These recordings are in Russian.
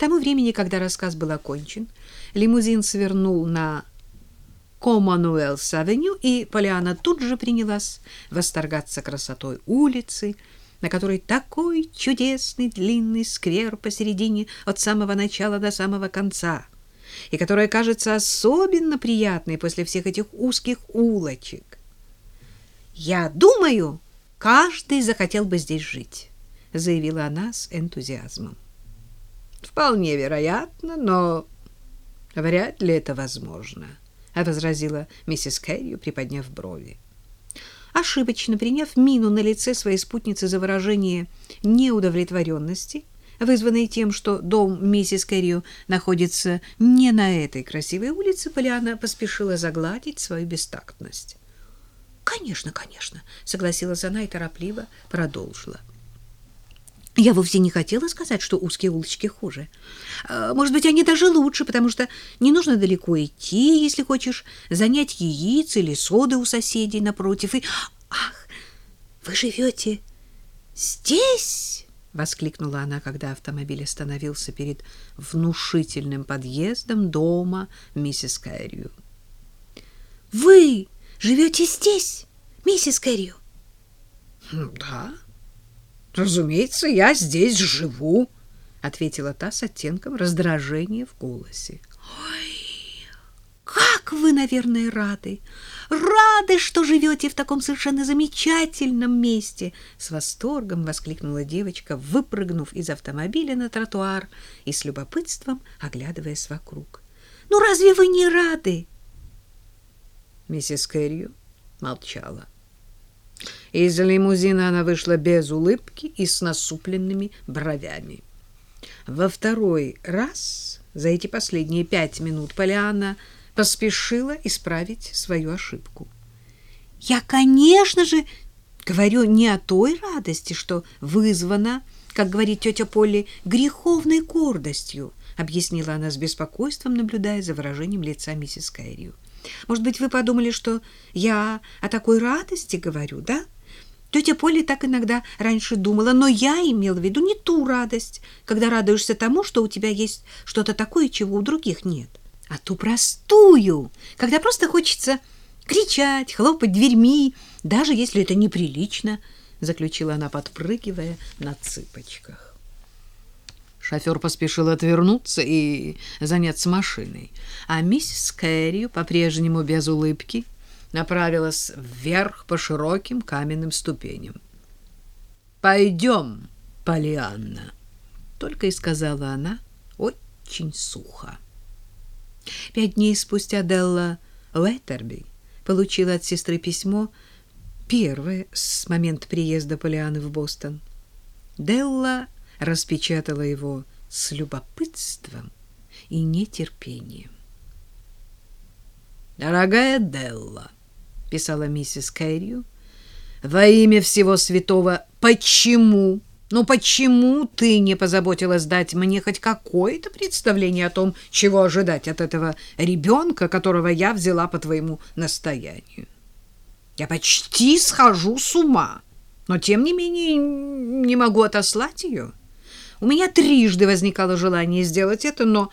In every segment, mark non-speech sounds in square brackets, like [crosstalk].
тому времени, когда рассказ был окончен, лимузин свернул на Коммануэлс-авеню, и Полиана тут же принялась восторгаться красотой улицы, на которой такой чудесный длинный сквер посередине от самого начала до самого конца, и которая кажется особенно приятной после всех этих узких улочек. «Я думаю, каждый захотел бы здесь жить», — заявила она с энтузиазмом. «Вполне вероятно, но вряд ли это возможно», — возразила миссис Кэррию, приподняв брови. Ошибочно приняв мину на лице своей спутницы за выражение неудовлетворенности, вызванной тем, что дом миссис Кэррию находится не на этой красивой улице, Полиана поспешила загладить свою бестактность. «Конечно, конечно», — согласилась она и торопливо продолжила. Я вовсе не хотела сказать, что узкие улочки хуже. А, может быть, они даже лучше, потому что не нужно далеко идти, если хочешь занять яиц или соды у соседей напротив. И... Ах, вы живете здесь? — воскликнула она, когда автомобиль остановился перед внушительным подъездом дома миссис Кэррию. — Вы живете здесь, миссис Кэррию? — Да, Разумеется, я здесь живу, ответила та с оттенком раздражения в голосе. Ой, как вы, наверное, рады. Рады, что живете в таком совершенно замечательном месте, с восторгом воскликнула девочка, выпрыгнув из автомобиля на тротуар и с любопытством оглядываясь вокруг. Ну разве вы не рады? Миссис Кэррию молчала. Из лимузина она вышла без улыбки и с насупленными бровями. Во второй раз за эти последние пять минут Полианна поспешила исправить свою ошибку. «Я, конечно же, говорю не о той радости, что вызвана, как говорит тетя Полли, греховной гордостью», объяснила она с беспокойством, наблюдая за выражением лица миссис Кайрию. Может быть, вы подумали, что я о такой радости говорю, да? Тетя Поля так иногда раньше думала, но я имела в виду не ту радость, когда радуешься тому, что у тебя есть что-то такое, чего у других нет, а ту простую, когда просто хочется кричать, хлопать дверьми, даже если это неприлично, заключила она, подпрыгивая на цыпочках. Шофер поспешил отвернуться и заняться машиной, а миссис Кэррию, по-прежнему без улыбки, направилась вверх по широким каменным ступеням. «Пойдем, Полианна», — только и сказала она очень сухо. Пять дней спустя Делла Уэттерби получила от сестры письмо, первое с момента приезда Полианы в Бостон. Делла распечатала его с любопытством и нетерпением. «Дорогая Делла», — писала миссис Кэррию, — «во имя всего святого, почему, ну почему ты не позаботилась дать мне хоть какое-то представление о том, чего ожидать от этого ребенка, которого я взяла по твоему настоянию? Я почти схожу с ума, но тем не менее не могу отослать ее». У меня трижды возникало желание сделать это, но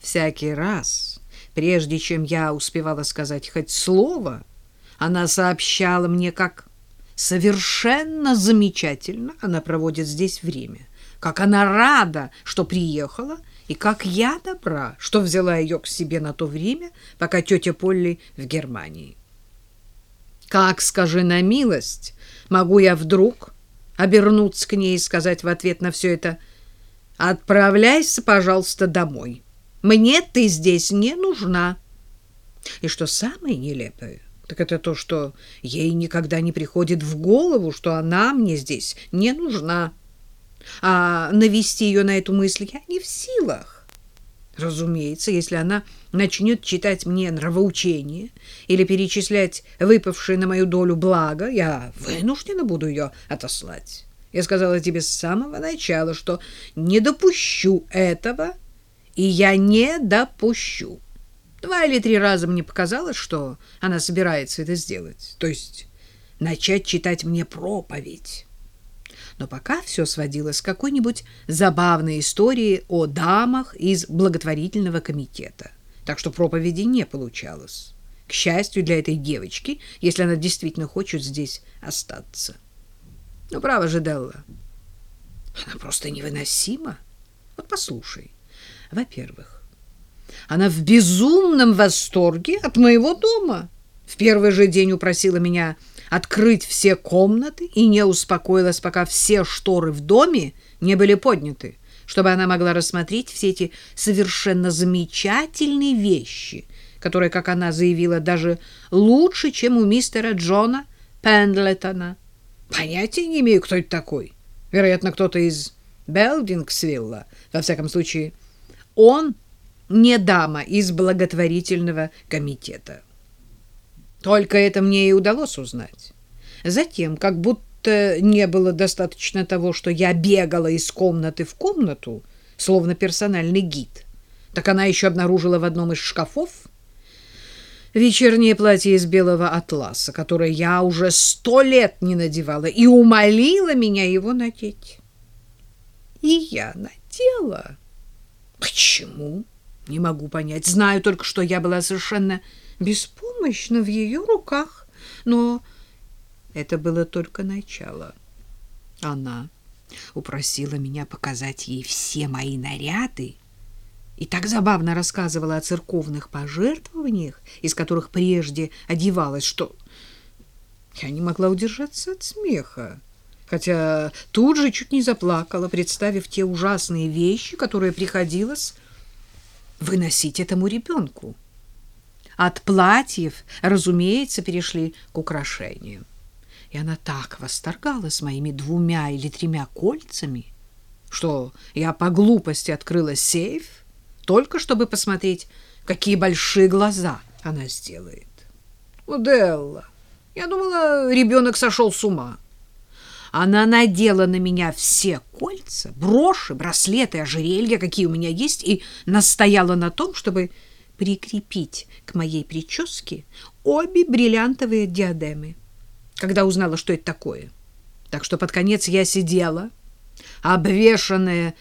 всякий раз, прежде чем я успевала сказать хоть слово, она сообщала мне, как совершенно замечательно она проводит здесь время, как она рада, что приехала, и как я добра, что взяла ее к себе на то время, пока тетя Полли в Германии. Как, скажи на милость, могу я вдруг обернуться к ней и сказать в ответ на все это Отправляйся, пожалуйста, домой. Мне ты здесь не нужна. И что самое нелепое, так это то, что ей никогда не приходит в голову, что она мне здесь не нужна. А навести ее на эту мысль я не в силах. Разумеется, если она начнет читать мне нравоучение или перечислять выпавшие на мою долю блага, я вынуждена буду ее отослать. Я сказала тебе с самого начала, что не допущу этого, и я не допущу. Два или три раза мне показалось, что она собирается это сделать, то есть начать читать мне проповедь. Но пока все сводилось к какой-нибудь забавной истории о дамах из благотворительного комитета. Так что проповеди не получалось. К счастью для этой девочки, если она действительно хочет здесь остаться. Ну, право же, Делла, она просто невыносима. Вот послушай. Во-первых, она в безумном восторге от моего дома. В первый же день упросила меня открыть все комнаты и не успокоилась, пока все шторы в доме не были подняты, чтобы она могла рассмотреть все эти совершенно замечательные вещи, которые, как она заявила, даже лучше, чем у мистера Джона Пендлетона. Понятия не имею, кто это такой. Вероятно, кто-то из Белдингсвилла. Во всяком случае, он не дама из благотворительного комитета. Только это мне и удалось узнать. Затем, как будто не было достаточно того, что я бегала из комнаты в комнату, словно персональный гид, так она еще обнаружила в одном из шкафов вечернее платье из белого атласа, которое я уже сто лет не надевала, и умолила меня его надеть. И я надела. Почему? Не могу понять. Знаю только, что я была совершенно беспомощна в ее руках. Но это было только начало. Она упросила меня показать ей все мои наряды и так забавно рассказывала о церковных пожертвованиях, из которых прежде одевалась, что я не могла удержаться от смеха хотя тут же чуть не заплакала, представив те ужасные вещи, которые приходилось выносить этому ребенку. От платьев, разумеется, перешли к украшениям. И она так восторгалась моими двумя или тремя кольцами, что я по глупости открыла сейф, только чтобы посмотреть, какие большие глаза она сделает. О, Делла, я думала, ребенок сошел с ума. Она надела на меня все кольца, броши, браслеты, ожерелья, какие у меня есть, и настояла на том, чтобы прикрепить к моей прическе обе бриллиантовые диадемы, когда узнала, что это такое. Так что под конец я сидела, обвешанная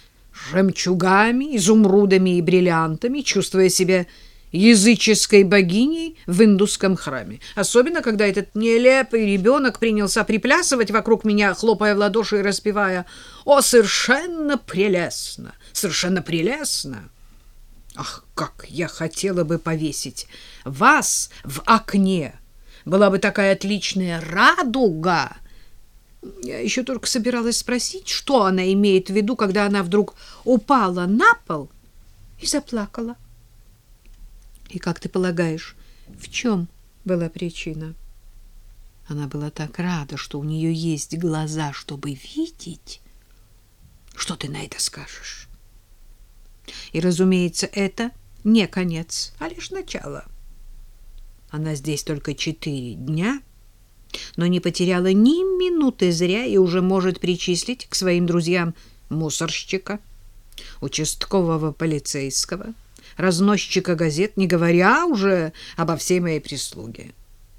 жемчугами, изумрудами и бриллиантами, чувствуя себя языческой богиней в индусском храме. Особенно, когда этот нелепый ребенок принялся приплясывать вокруг меня, хлопая в ладоши и распевая «О, совершенно прелестно! Совершенно прелестно!» Ах, как я хотела бы повесить вас в окне! Была бы такая отличная радуга! Я еще только собиралась спросить, что она имеет в виду, когда она вдруг упала на пол и заплакала. И как ты полагаешь, в чем была причина? Она была так рада, что у нее есть глаза, чтобы видеть. Что ты на это скажешь? И, разумеется, это не конец, а лишь начало. Она здесь только четыре дня, но не потеряла ни минуты зря и уже может причислить к своим друзьям мусорщика, участкового полицейского, разносчика газет, не говоря уже обо всей моей прислуге.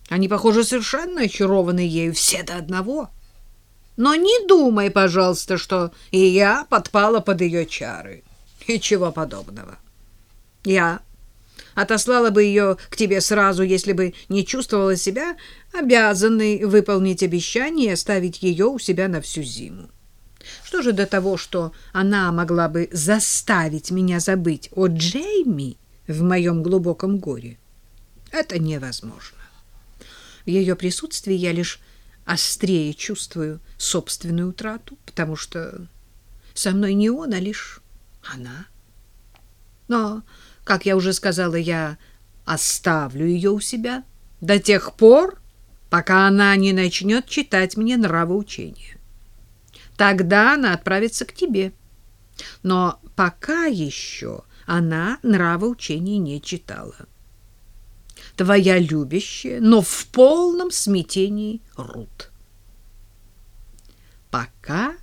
Они, похоже, совершенно очарованы ею все до одного. Но не думай, пожалуйста, что и я подпала под ее чары. Ничего подобного. Я отослала бы ее к тебе сразу, если бы не чувствовала себя обязанной выполнить обещание и оставить ее у себя на всю зиму. Что же до того, что она могла бы заставить меня забыть о Джейми в моем глубоком горе? Это невозможно. В ее присутствии я лишь острее чувствую собственную утрату, потому что со мной не он, а лишь она. Но, как я уже сказала, я оставлю ее у себя до тех пор, пока она не начнет читать мне нравоучения. Тогда она отправится к тебе. Но пока еще она нравоучений не читала. Твоя любящая, но в полном смятении Рут. Пока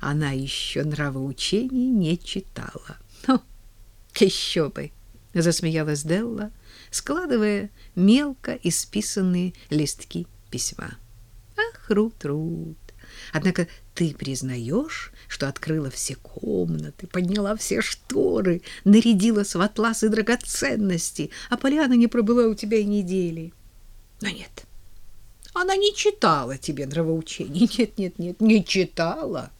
она еще нравоучений не читала. [laughs] Еще бы, засмеялась Делла, складывая мелко исписанные листки письма. Ах, Рут, Рут, Однако ты признаешь, что открыла все комнаты, подняла все шторы, нарядилась в атлас и драгоценности, а Поляна не пробыла у тебя и недели. Но нет, она не читала тебе нравоучений. [laughs] Нет, нет, нет, не читала.